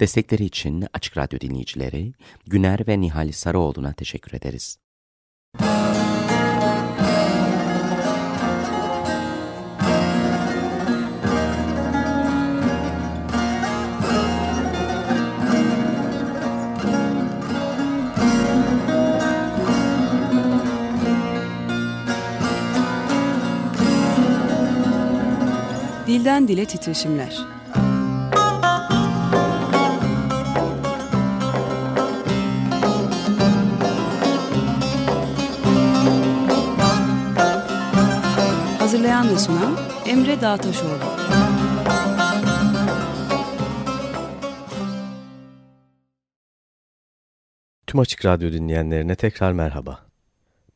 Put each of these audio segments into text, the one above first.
Destekleri için Açık Radyo dinleyicileri Güner ve Nihal Sarıoğlu'na teşekkür ederiz. Dilden Dile Titreşimler Hazırlayan ve sunan Emre Dağtaşoğlu. Tüm Açık Radyo dinleyenlerine tekrar merhaba.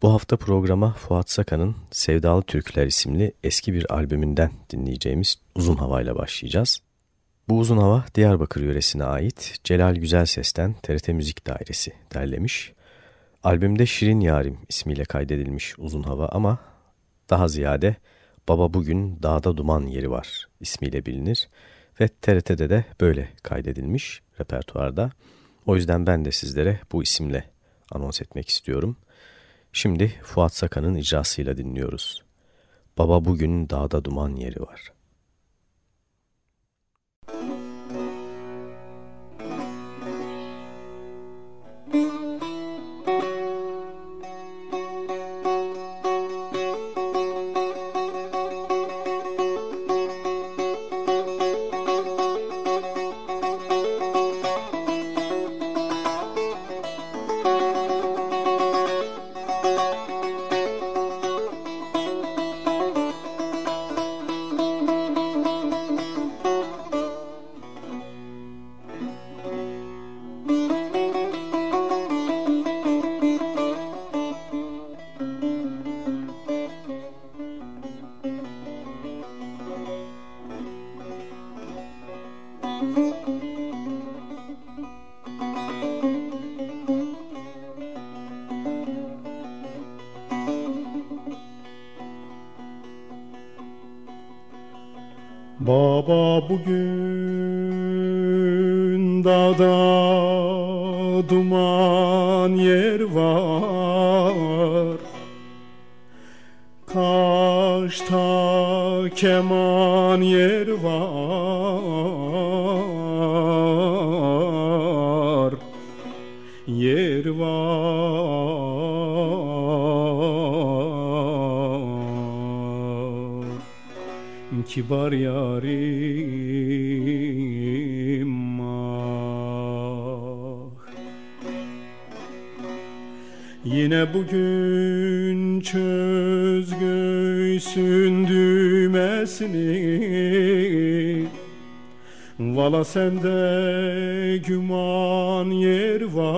Bu hafta programa Fuat Sakan'ın Sevdalı Türküler isimli eski bir albümünden dinleyeceğimiz Uzun Hava ile başlayacağız. Bu uzun hava Diyarbakır yöresine ait Celal Güzel Ses'ten TRT Müzik Dairesi derlemiş. Albümde Şirin Yarim ismiyle kaydedilmiş uzun hava ama daha ziyade Baba Bugün Dağda Duman Yeri Var ismiyle bilinir ve TRT'de de böyle kaydedilmiş repertuarda. O yüzden ben de sizlere bu isimle anons etmek istiyorum. Şimdi Fuat Sakan'ın icrasıyla dinliyoruz. Baba Bugün Dağda Duman Yeri Var. Bugün dağda duman yer var. Kaşta keman yer var. Yer var. Kibar yarim Yine bugün çöz göğsün düğmesini. Vala sende güman yer var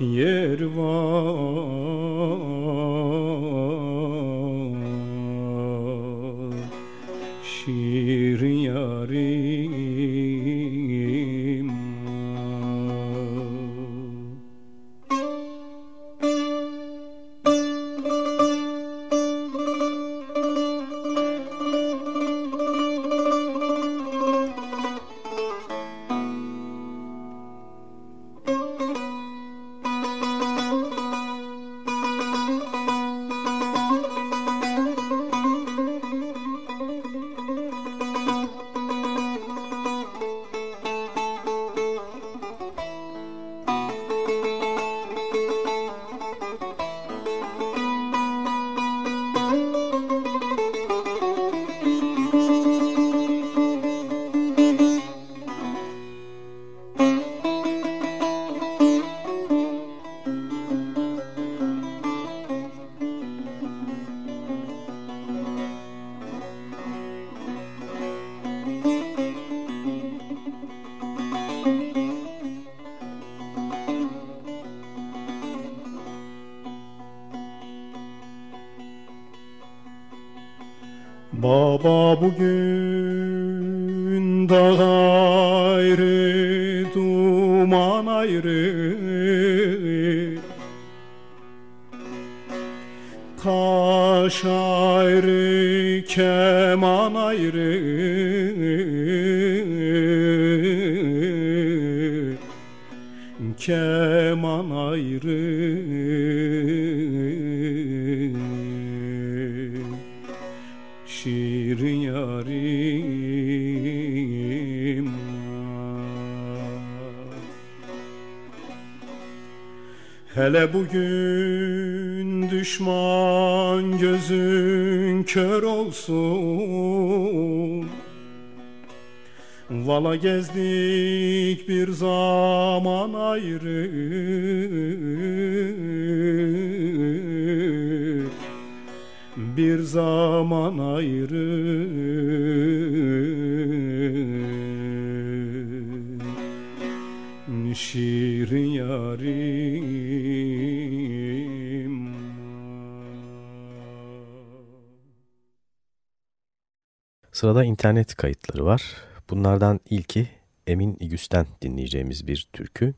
Yer var. Şirin yarim yarim Hele bugün düşman gözün kör olsun. Vala gezdik bir zaman ayrı Bir zaman ayrı Şiir yarim Sırada internet kayıtları var. Bunlardan ilki Emin İgüs'ten dinleyeceğimiz bir türkü.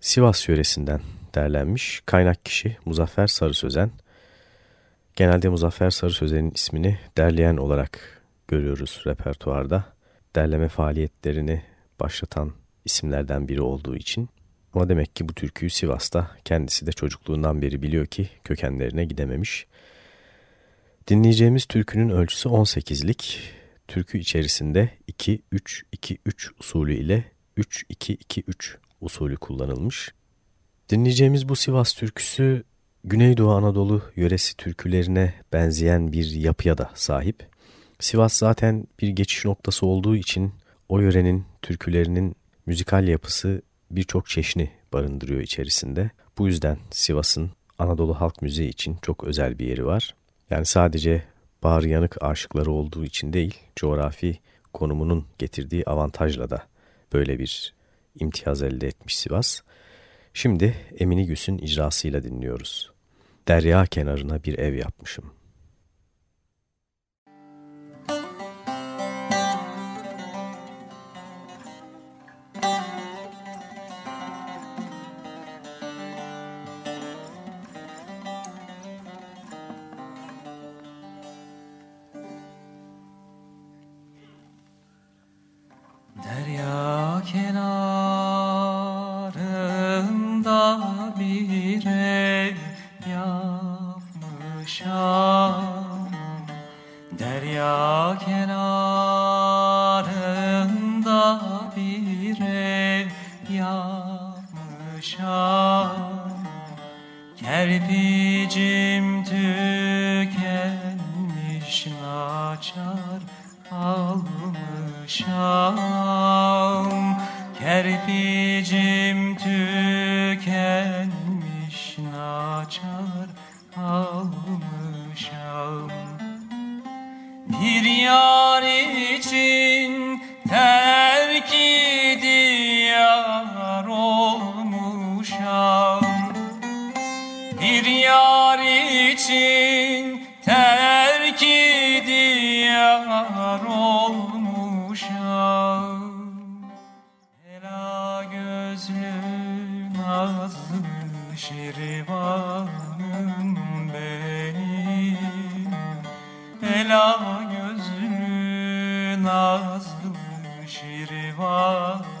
Sivas yöresinden derlenmiş. Kaynak kişi Muzaffer Sarı Sözen. Genelde Muzaffer Sarı Sözen'in ismini derleyen olarak görüyoruz repertuarda. Derleme faaliyetlerini başlatan isimlerden biri olduğu için. Ama demek ki bu türküyü Sivas'ta kendisi de çocukluğundan beri biliyor ki kökenlerine gidememiş. Dinleyeceğimiz türkünün ölçüsü 18'lik. Türkü içerisinde 2-3-2-3 usulü ile 3-2-2-3 usulü kullanılmış. Dinleyeceğimiz bu Sivas türküsü Güneydoğu Anadolu yöresi türkülerine benzeyen bir yapıya da sahip. Sivas zaten bir geçiş noktası olduğu için o yörenin türkülerinin müzikal yapısı birçok çeşni barındırıyor içerisinde. Bu yüzden Sivas'ın Anadolu halk müziği için çok özel bir yeri var. Yani sadece bağır yanık aşıkları olduğu için değil, coğrafi konumunun getirdiği avantajla da böyle bir imtiyaz elde etmiş Sivas. Şimdi Emini Güs'ün icrasıyla dinliyoruz. Derya kenarına bir ev yapmışım. nazlı şirvan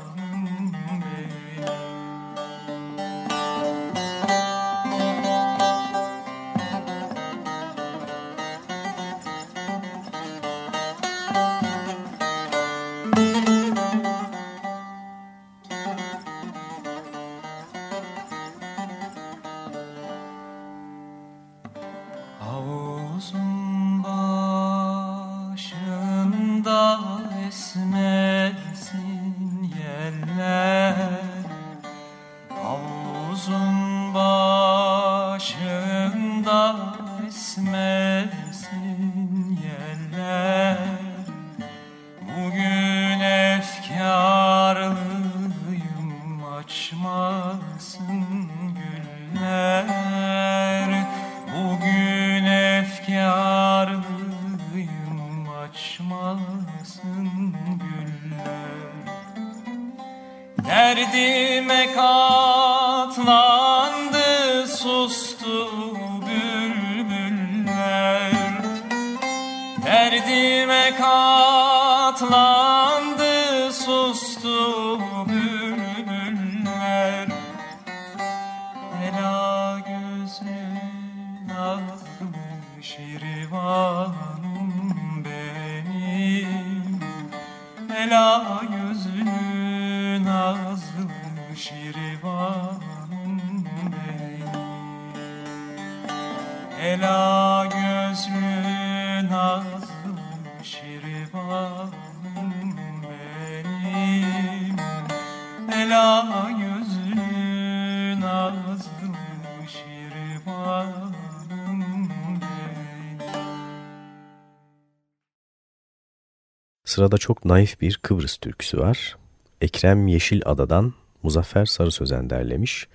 Sırada çok naif bir Kıbrıs türküsü var. Ekrem Yeşilada'dan Muzaffer Sarı Sözen derlemiş.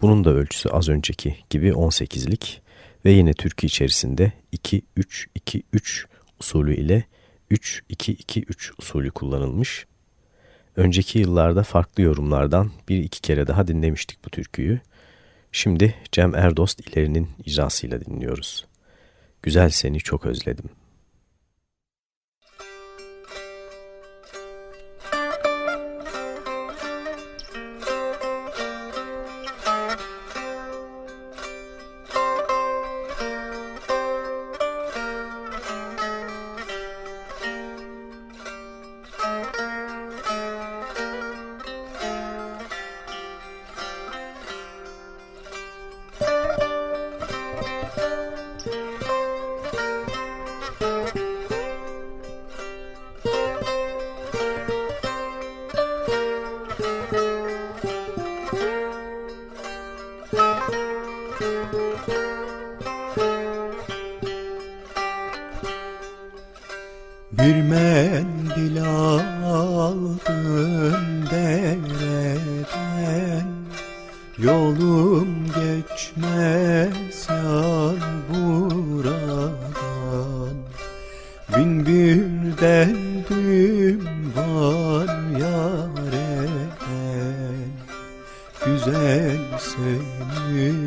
Bunun da ölçüsü az önceki gibi 18'lik ve yine türkü içerisinde 2-3-2-3 usulü ile 3-2-2-3 usulü kullanılmış. Önceki yıllarda farklı yorumlardan bir iki kere daha dinlemiştik bu türküyü. Şimdi Cem Erdost ilerinin icrasıyla dinliyoruz. Güzel seni çok özledim. Derdim var yareden Güzel seni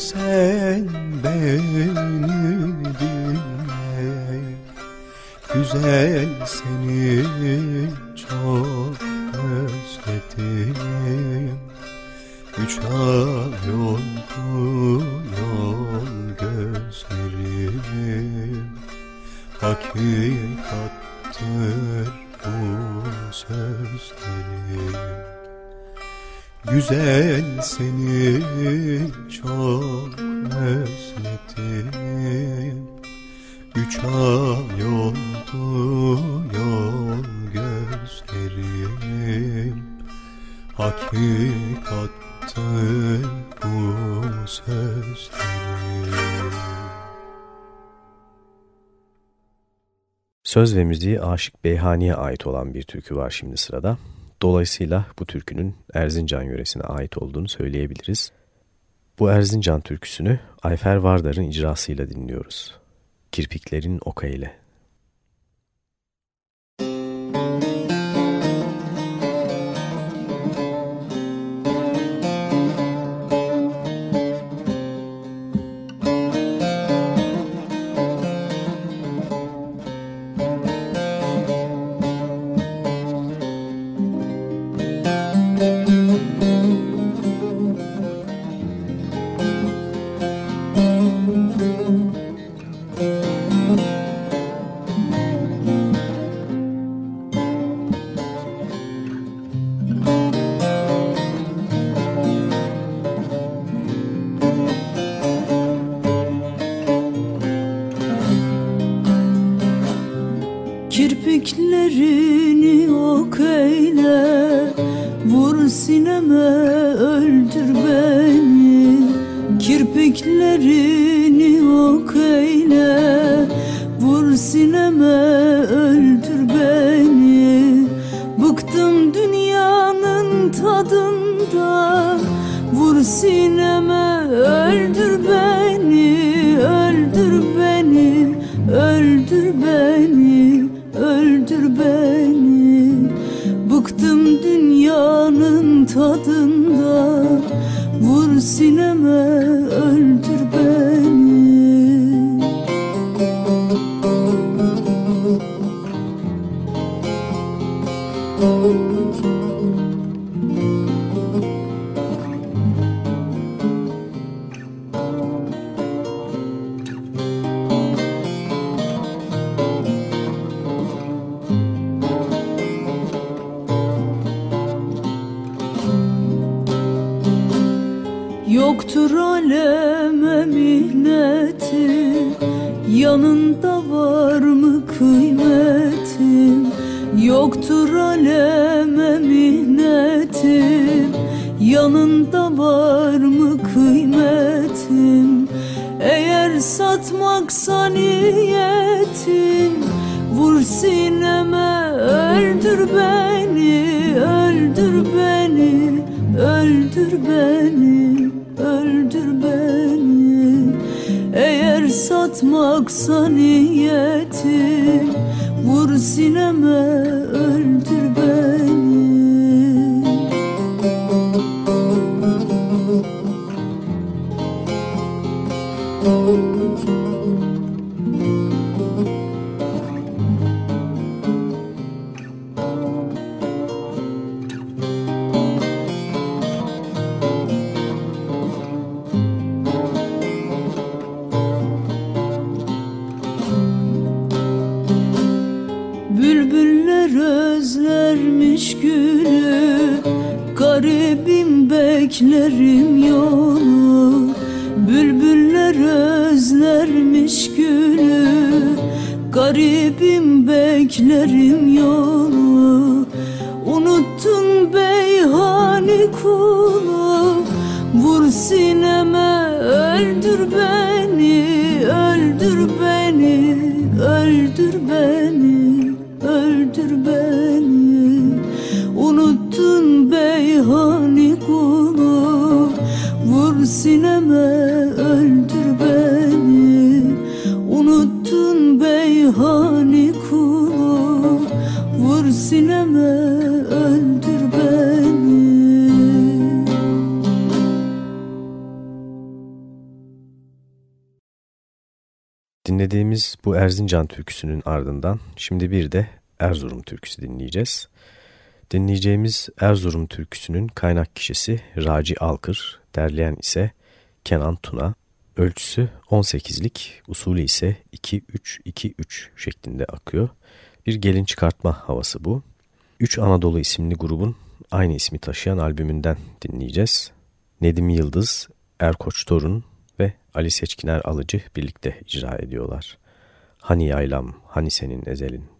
sen beni dinle. Güzel seni çok özledim. Üç ay oldu yol gözlerim. Hakikattır Güzel seni çok özledim. Üç ay oldu yol gözlerim Hakikattır bu sözlerim. Söz ve müziği Aşık Beyhani'ye ait olan bir türkü var şimdi sırada. Dolayısıyla bu türkünün Erzincan yöresine ait olduğunu söyleyebiliriz. Bu Erzincan türküsünü Ayfer Vardar'ın icrasıyla dinliyoruz. Kirpiklerin Oka ile. Yoktur satmaksa niyetin Vur sineme öldür bu Erzincan türküsünün ardından şimdi bir de Erzurum türküsü dinleyeceğiz. Dinleyeceğimiz Erzurum türküsünün kaynak kişisi Raci Alkır, derleyen ise Kenan Tuna. Ölçüsü 18'lik, usulü ise 2-3-2-3 şeklinde akıyor. Bir gelin çıkartma havası bu. 3 Anadolu isimli grubun aynı ismi taşıyan albümünden dinleyeceğiz. Nedim Yıldız, Erkoç Torun ve Ali Seçkiner Alıcı birlikte icra ediyorlar. Hani yaylam, hani senin ezelin.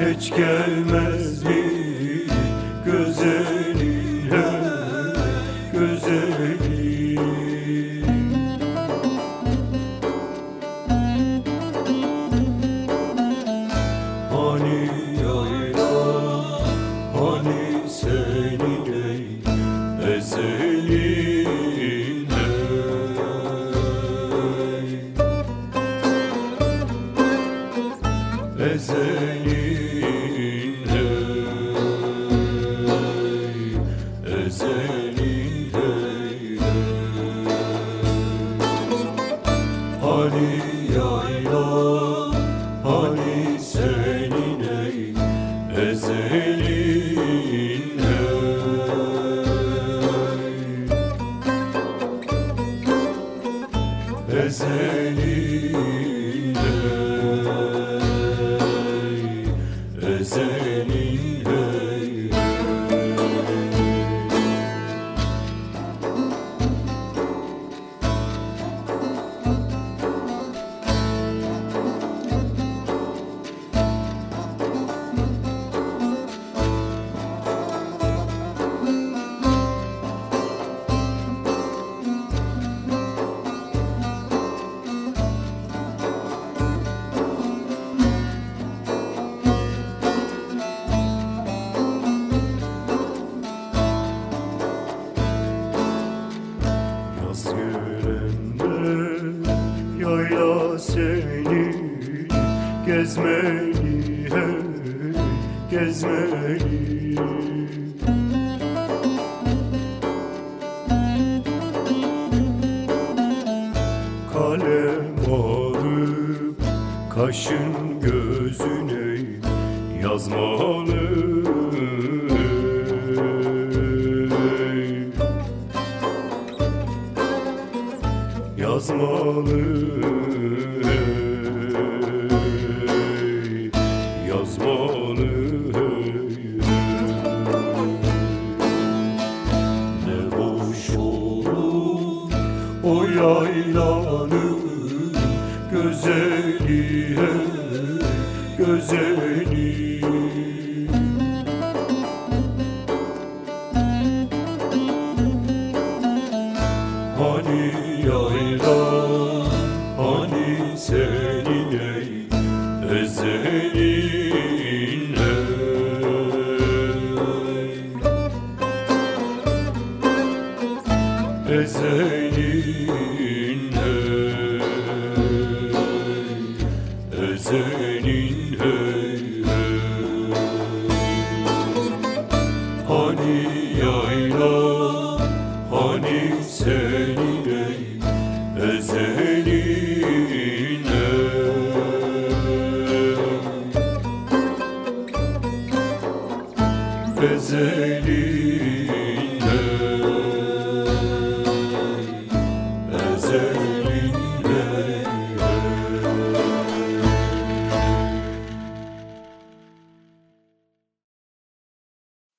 Hiç gelmez mi Güzelin gezmeli Kalem alıp kaşın gözüne yazmalı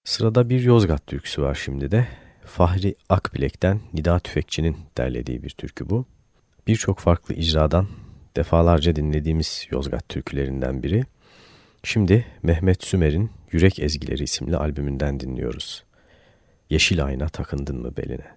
Sırada bir Yozgat türküsü var şimdi de. Fahri Akbilek'ten Nida Tüfekçi'nin derlediği bir türkü bu. Birçok farklı icradan defalarca dinlediğimiz Yozgat türkülerinden biri. Şimdi Mehmet Sümer'in Yürek Ezgileri isimli albümünden dinliyoruz. Yeşil ayna takındın mı beline?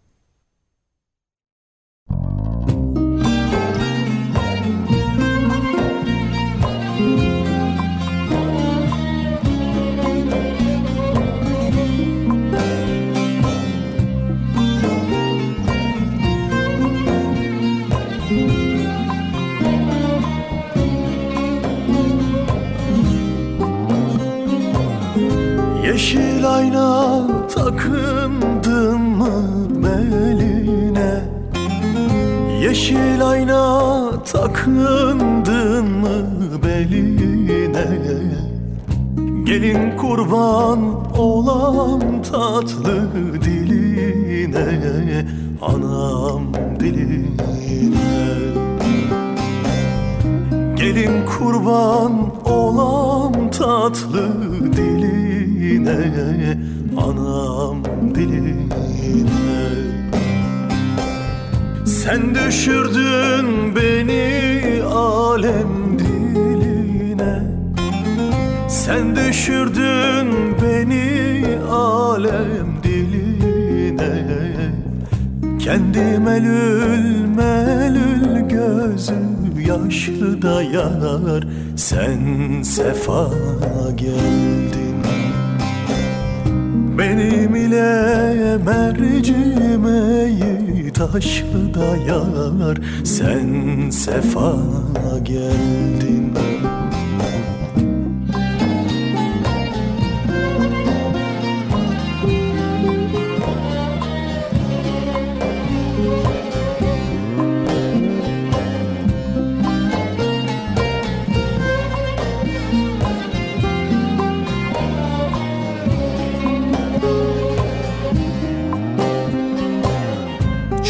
Ayna takındın mı beline Yeşil ayna takındın mı beline Gelin kurban olam tatlı diline Anam diline. Gelin kurban olam tatlı diline Anam diline Sen düşürdün beni alem diline. Sen düşürdün beni alem diline. Kendi melül melül gözüm yaşlı da yanar Sen sefa geldin Benim ile mercimeği taşlı da yanar Sen sefa geldin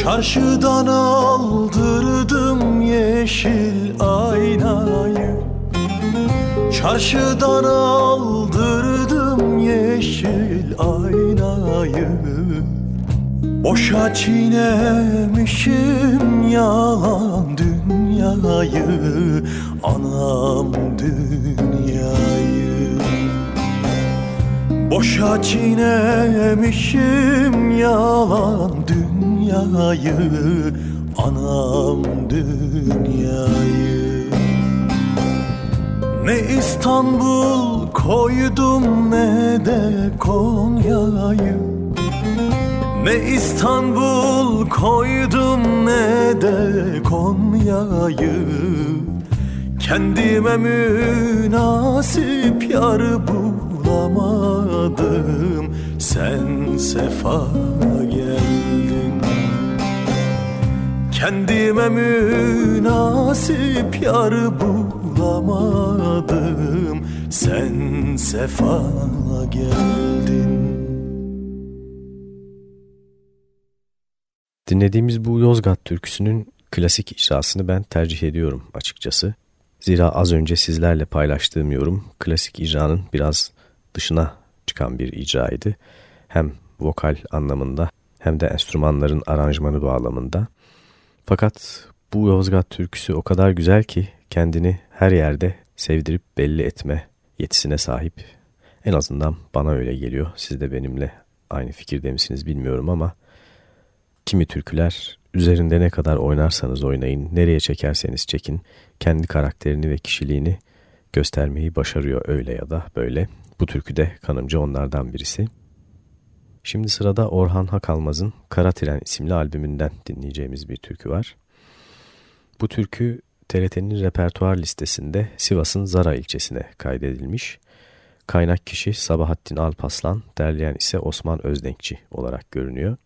Çarşıdan aldırdım yeşil aynayı. Çarşıdan aldırdım yeşil aynayı. Boşa çiğnemişim yalan dünyayı. Anam dünyayı. Boşa çiğnemişim yalan dünyayı dünyayı Anam dünyayı. Ne İstanbul koydum ne de Konya'yı. Ne İstanbul koydum ne de Konya'yı. Kendime münasip yar bulamadım Sen sefa Kendime münasip yar bulamadım Sen sefa geldin Dinlediğimiz bu Yozgat türküsünün klasik icrasını ben tercih ediyorum açıkçası. Zira az önce sizlerle paylaştığım yorum klasik icranın biraz dışına çıkan bir icraydı. Hem vokal anlamında hem de enstrümanların aranjmanı bağlamında. Fakat bu Yozgat türküsü o kadar güzel ki kendini her yerde sevdirip belli etme yetisine sahip. En azından bana öyle geliyor. Siz de benimle aynı fikirde misiniz bilmiyorum ama kimi türküler üzerinde ne kadar oynarsanız oynayın, nereye çekerseniz çekin, kendi karakterini ve kişiliğini göstermeyi başarıyor öyle ya da böyle. Bu türkü de kanımca onlardan birisi. Şimdi sırada Orhan Hakalmaz'ın Kara Tren isimli albümünden dinleyeceğimiz bir türkü var. Bu türkü TRT'nin repertuar listesinde Sivas'ın Zara ilçesine kaydedilmiş. Kaynak kişi Sabahattin Alpaslan, derleyen ise Osman Özdenkçi olarak görünüyor.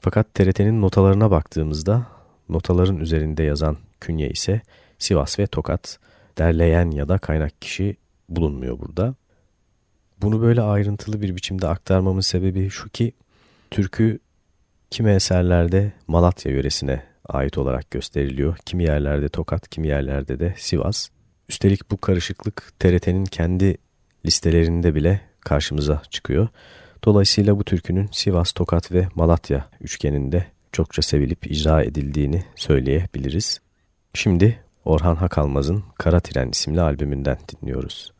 Fakat TRT'nin notalarına baktığımızda notaların üzerinde yazan künye ise Sivas ve Tokat, derleyen ya da kaynak kişi bulunmuyor burada. Bunu böyle ayrıntılı bir biçimde aktarmamın sebebi şu ki türkü kimi eserlerde Malatya yöresine ait olarak gösteriliyor. Kimi yerlerde Tokat, kimi yerlerde de Sivas. Üstelik bu karışıklık TRT'nin kendi listelerinde bile karşımıza çıkıyor. Dolayısıyla bu türkünün Sivas, Tokat ve Malatya üçgeninde çokça sevilip icra edildiğini söyleyebiliriz. Şimdi Orhan Hakalmaz'ın Kara Tren isimli albümünden dinliyoruz.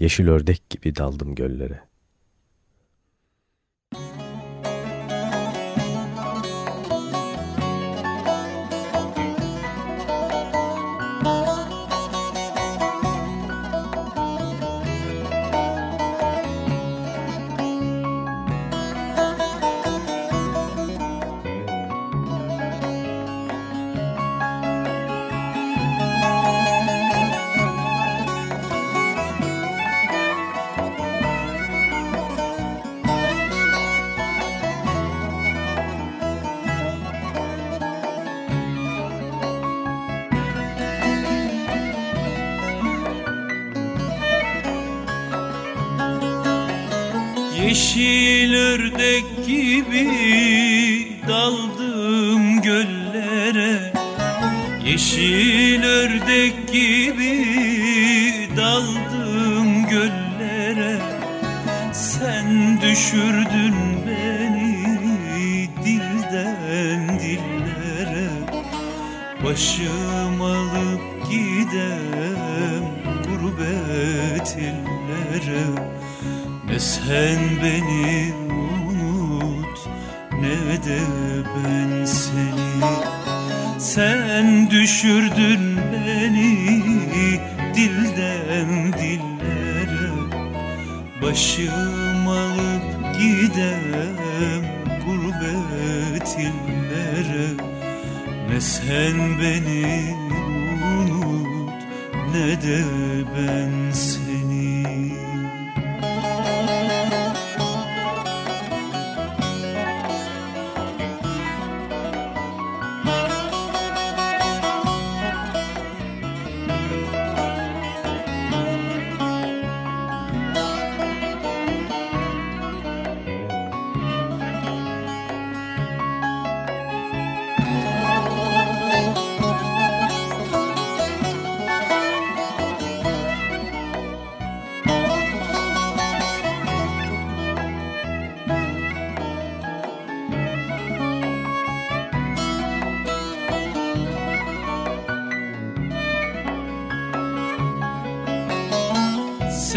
Yeşil ördek gibi daldım göllere. Yeşil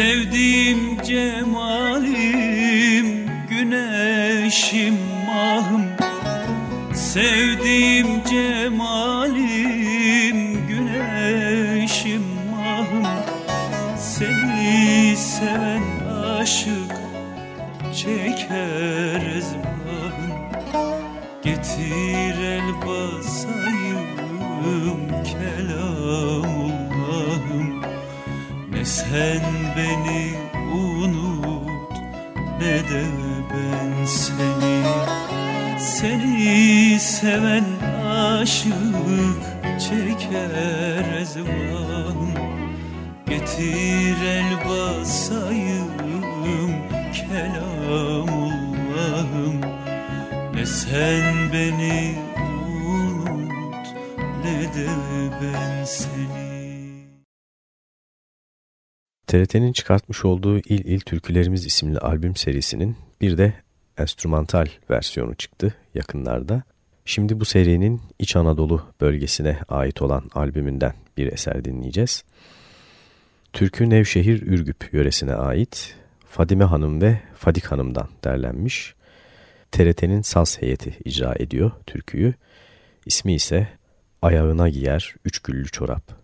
Sevdiğim cemalim TRT'nin çıkartmış olduğu İl İl Türkülerimiz isimli albüm serisinin bir de enstrümantal versiyonu çıktı yakınlarda. Şimdi bu serinin İç Anadolu bölgesine ait olan albümünden bir eser dinleyeceğiz. Türkü Nevşehir Ürgüp yöresine ait Fadime Hanım ve Fadik Hanım'dan derlenmiş. TRT'nin saz heyeti icra ediyor türküyü. İsmi ise Ayağına Giyer Üç Güllü Çorap.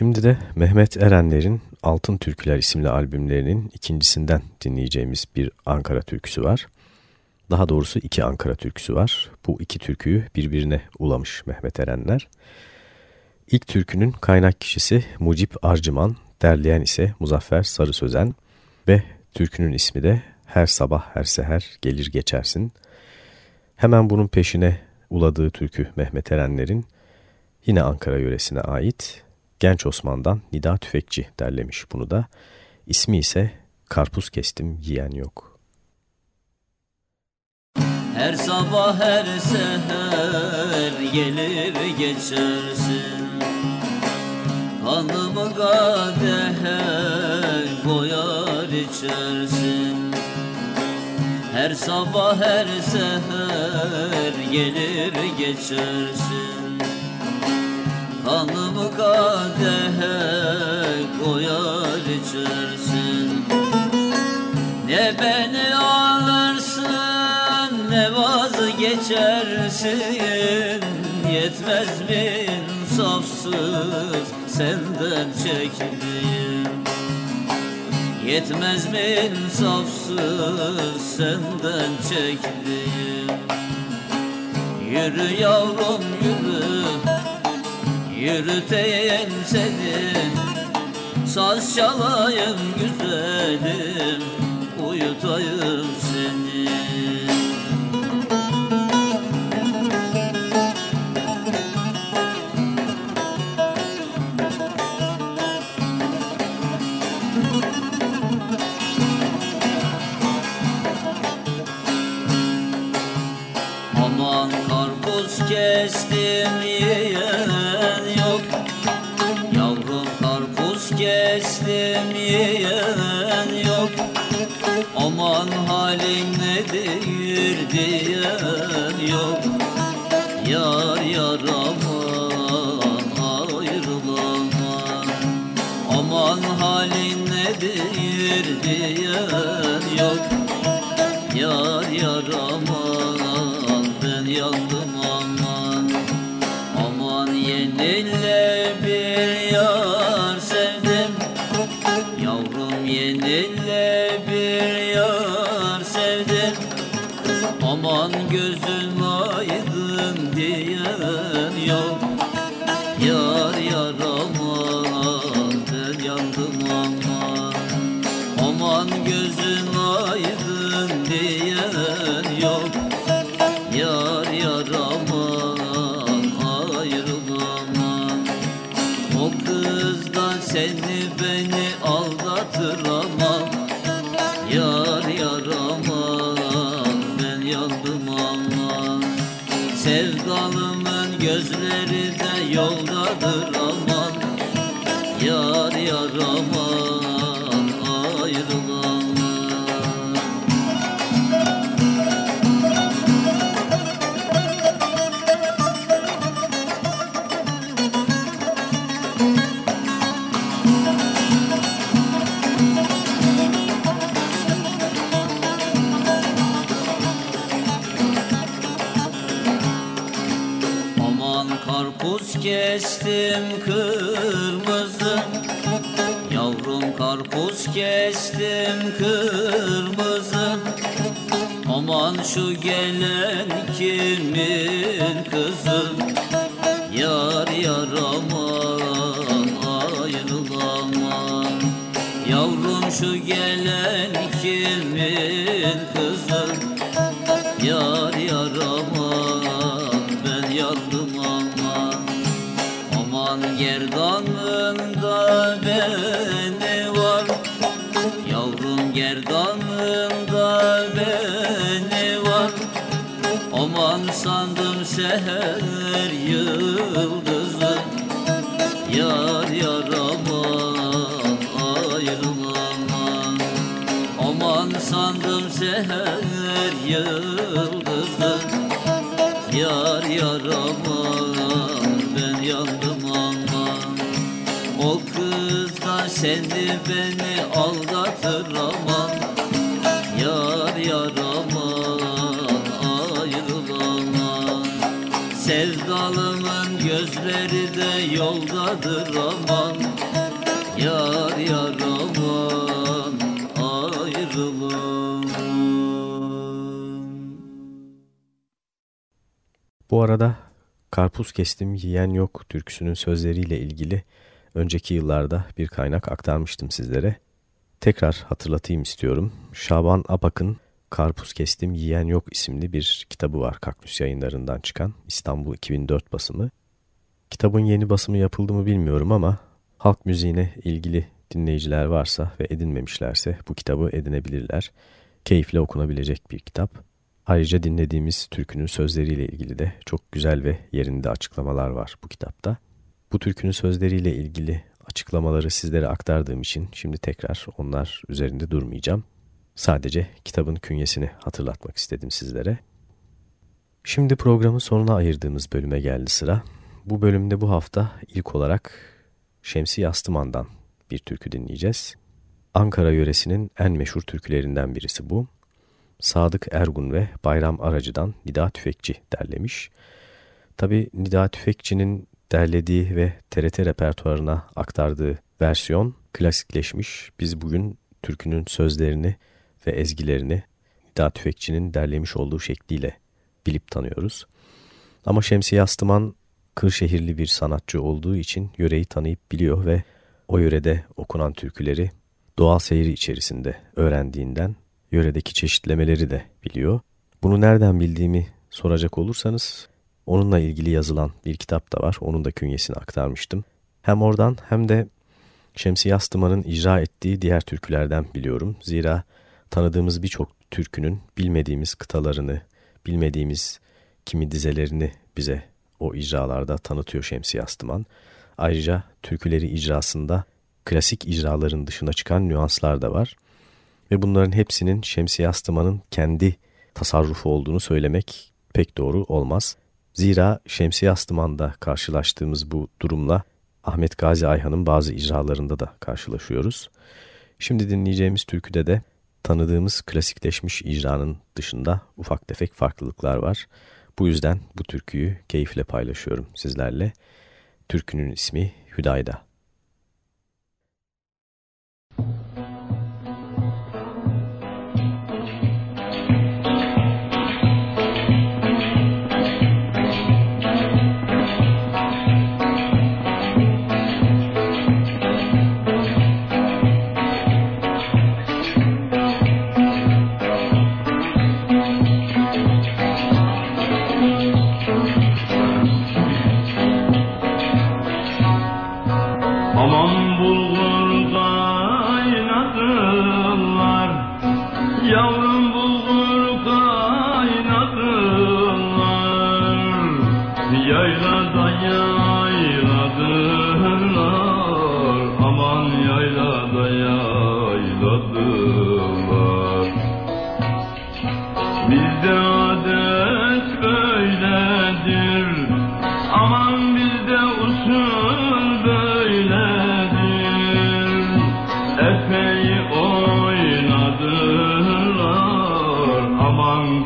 Şimdi de Mehmet Erenler'in Altın Türküler isimli albümlerinin ikincisinden dinleyeceğimiz bir Ankara türküsü var. Daha doğrusu iki Ankara türküsü var. Bu iki türküyü birbirine ulamış Mehmet Erenler. İlk türkünün kaynak kişisi Mucip Arcıman, derleyen ise Muzaffer Sarı Sözen ve türkünün ismi de Her Sabah Her Seher Gelir Geçersin. Hemen bunun peşine uladığı türkü Mehmet Erenler'in yine Ankara yöresine ait Genç Osman'dan Nida Tüfekçi derlemiş bunu da. İsmi ise Karpuz Kestim Yiyen Yok. Her sabah her seher gelir geçersin Kanımı kadehe koyar içersin Her sabah her seher gelir geçersin Kanımı kadehe koyar içersin. Ne beni alırsın ne vazgeçersin. Yetmez mi insafsız senden çektiğim Yetmez mi insafsız senden çektiğim Yürü yavrum yürü Yürüteyim seni Saz çalayım güzelim Uyutayım seni şu gelen yoldadır aman Yar yar aman ayrılın Bu arada karpuz kestim yiyen yok türküsünün sözleriyle ilgili önceki yıllarda bir kaynak aktarmıştım sizlere. Tekrar hatırlatayım istiyorum. Şaban Apak'ın Karpuz Kestim Yiyen Yok isimli bir kitabı var Kaktüs yayınlarından çıkan İstanbul 2004 basımı. Kitabın yeni basımı yapıldı mı bilmiyorum ama halk müziğine ilgili dinleyiciler varsa ve edinmemişlerse bu kitabı edinebilirler. Keyifle okunabilecek bir kitap. Ayrıca dinlediğimiz türkünün sözleriyle ilgili de çok güzel ve yerinde açıklamalar var bu kitapta. Bu türkünün sözleriyle ilgili açıklamaları sizlere aktardığım için şimdi tekrar onlar üzerinde durmayacağım. Sadece kitabın künyesini hatırlatmak istedim sizlere. Şimdi programın sonuna ayırdığımız bölüme geldi sıra. Bu bölümde bu hafta ilk olarak Şemsi Yastıman'dan bir türkü dinleyeceğiz. Ankara yöresinin en meşhur türkülerinden birisi bu. Sadık Ergun ve Bayram Aracı'dan Nida Tüfekçi derlemiş. Tabi Nida Tüfekçi'nin derlediği ve TRT repertuarına aktardığı versiyon klasikleşmiş. Biz bugün türkünün sözlerini ve ezgilerini Nida Tüfekçi'nin derlemiş olduğu şekliyle bilip tanıyoruz. Ama Şemsi Yastıman Kırşehirli bir sanatçı olduğu için yöreyi tanıyıp biliyor ve o yörede okunan türküleri doğal seyri içerisinde öğrendiğinden yöredeki çeşitlemeleri de biliyor. Bunu nereden bildiğimi soracak olursanız onunla ilgili yazılan bir kitap da var. Onun da künyesini aktarmıştım. Hem oradan hem de Şemsi Yastıman'ın icra ettiği diğer türkülerden biliyorum. Zira tanıdığımız birçok türkünün bilmediğimiz kıtalarını, bilmediğimiz kimi dizelerini bize o icralarda tanıtıyor Şemsi Yastıman. Ayrıca türküleri icrasında klasik icraların dışına çıkan nüanslar da var. Ve bunların hepsinin Şemsi Yastıman'ın kendi tasarrufu olduğunu söylemek pek doğru olmaz. Zira Şemsi Yastıman'da karşılaştığımız bu durumla Ahmet Gazi Ayhan'ın bazı icralarında da karşılaşıyoruz. Şimdi dinleyeceğimiz türküde de tanıdığımız klasikleşmiş icranın dışında ufak tefek farklılıklar var. Bu yüzden bu türküyü keyifle paylaşıyorum sizlerle. Türkünün ismi Hüdayda.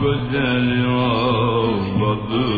Arpalar var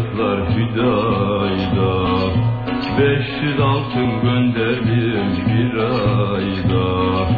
kardeşlikler hüdayda Beş yüz altın gönderdim bir ayda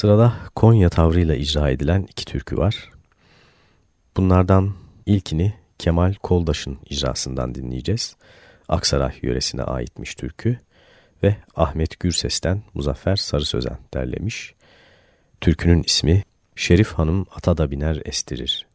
Sırada Konya tavrıyla icra edilen iki türkü var. Bunlardan ilkini Kemal Koldaş'ın icrasından dinleyeceğiz. Aksaray yöresine aitmiş türkü ve Ahmet Gürses'ten Muzaffer Sarı Sözen derlemiş. Türkünün ismi Şerif Hanım ata da biner estirir.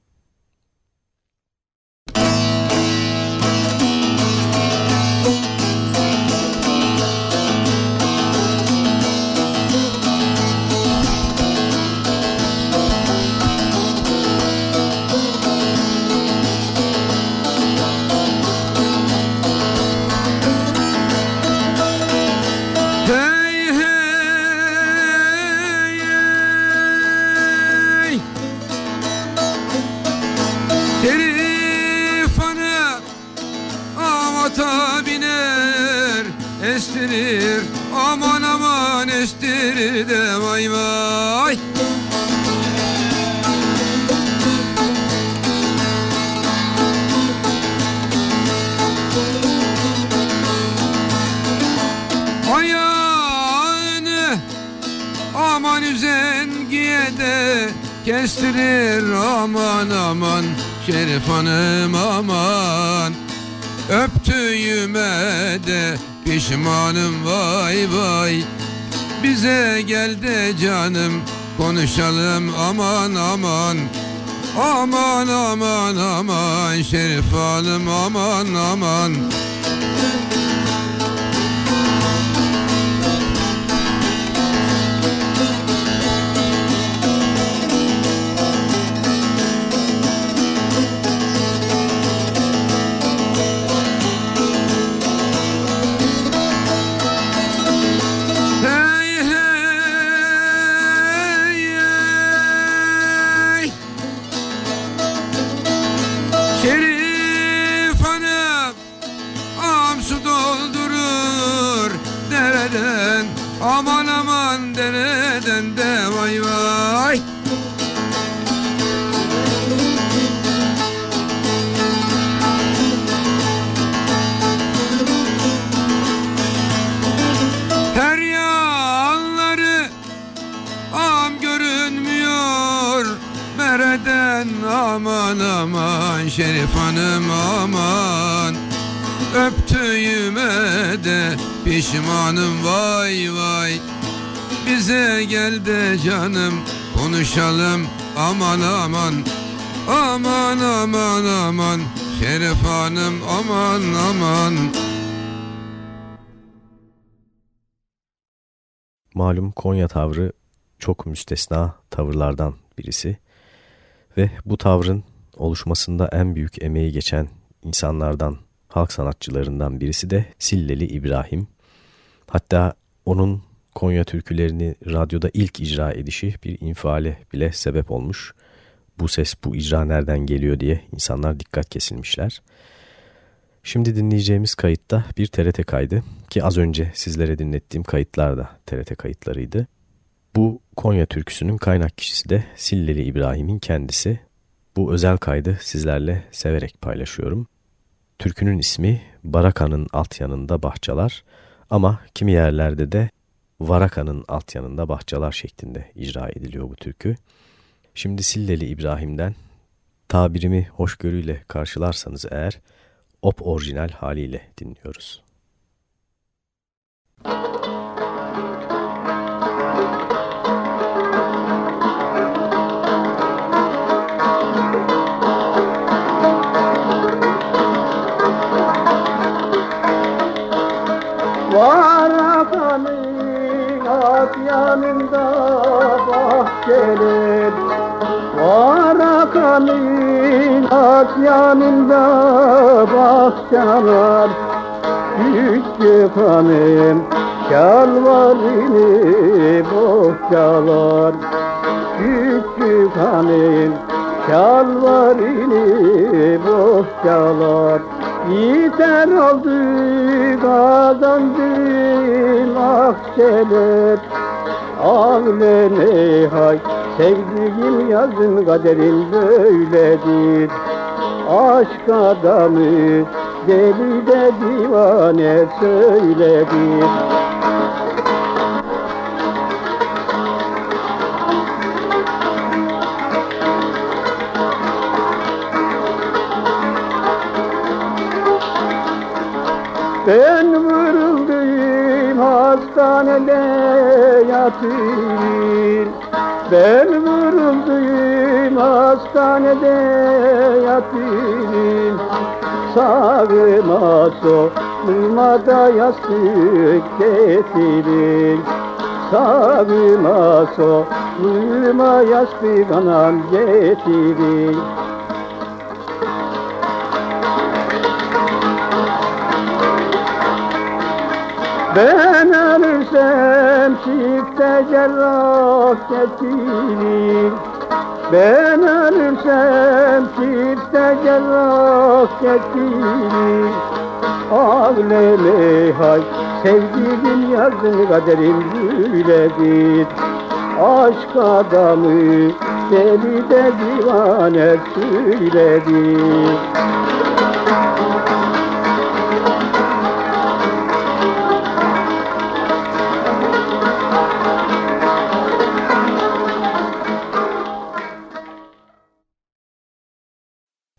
Şerif hanım Am su doldurur dereden Aman aman dereden de vay vay Şerif hanım aman. Öptüğüme de pişmanım vay vay. Bize gel de canım konuşalım aman aman. Aman aman aman. Şerif hanım aman aman. Malum Konya tavrı çok müstesna tavırlardan birisi. Ve bu tavrın oluşmasında en büyük emeği geçen insanlardan, halk sanatçılarından birisi de Silleli İbrahim. Hatta onun Konya türkülerini radyoda ilk icra edişi bir infiale bile sebep olmuş. Bu ses bu icra nereden geliyor diye insanlar dikkat kesilmişler. Şimdi dinleyeceğimiz kayıtta bir TRT kaydı ki az önce sizlere dinlettiğim kayıtlar da TRT kayıtlarıydı. Bu Konya türküsünün kaynak kişisi de Silleli İbrahim'in kendisi. Bu özel kaydı sizlerle severek paylaşıyorum. Türkünün ismi Baraka'nın alt yanında bahçalar ama kimi yerlerde de Varaka'nın alt yanında bahçalar şeklinde icra ediliyor bu türkü. Şimdi Silleli İbrahim'den tabirimi hoşgörüyle karşılarsanız eğer op orijinal haliyle dinliyoruz. Varakanın at yanında bahçeler Varakanın at yanında bahçeler Küçük hanım şalvarını bohçalar Küçük hanım şalvarını bohçalar Yeter oldu kazandım akçeler Ağlene hay sevdiğim yazın kaderin böyledir. Aşk adamı deli de divane söyledir Ben vuruldum hastanede yatayım. Ben vuruldum hastanede yatayım. Sağıma soluma da yastık getirin. Sağıma soluma yastık anam getirin Ben ölürsem çifte cerrah getirin Ben ölürsem çifte cerrah getirin Ağleme hay sevdiğim yazın kaderim böyledir Aşk adamı deli de divane söyledir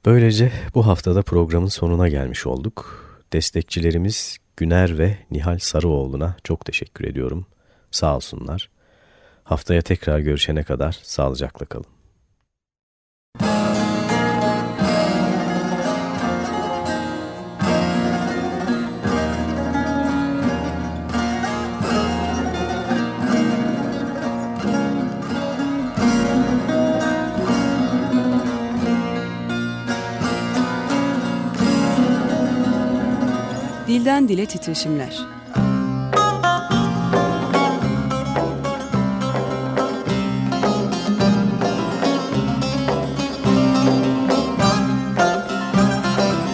Böylece bu haftada programın sonuna gelmiş olduk. Destekçilerimiz Güner ve Nihal Sarıoğlu'na çok teşekkür ediyorum. Sağ olsunlar. Haftaya tekrar görüşene kadar sağlıcakla kalın. Dilden dile titreşimler.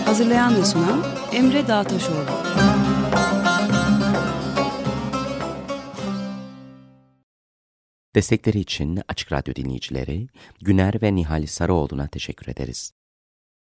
Hazırlayan ve sunan Emre Dağtaşoğlu. Destekleri için Açık Radyo dinleyicileri Güner ve Nihal Sarıoğlu'na teşekkür ederiz.